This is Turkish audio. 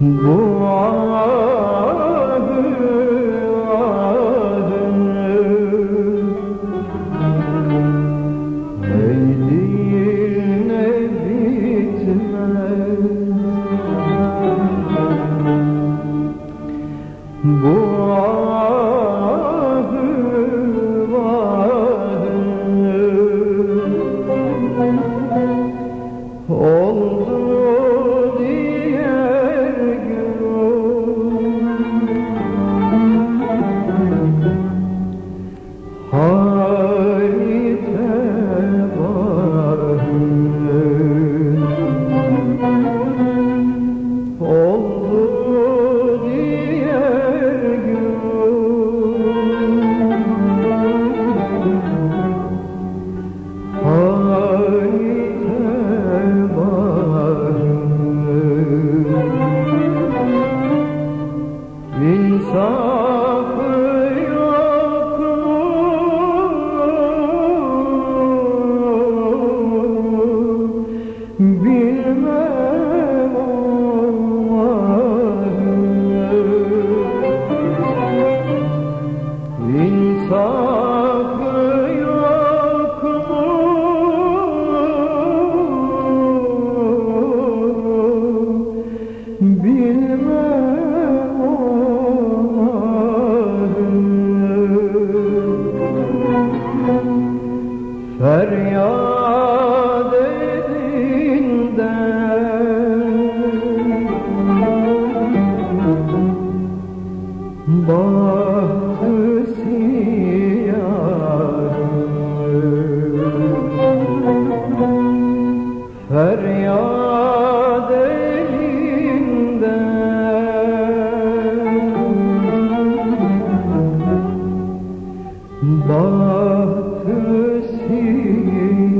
Bu adı adını Eyleyine bitmez? Bu Feryat feryat elinde Bahtı siyah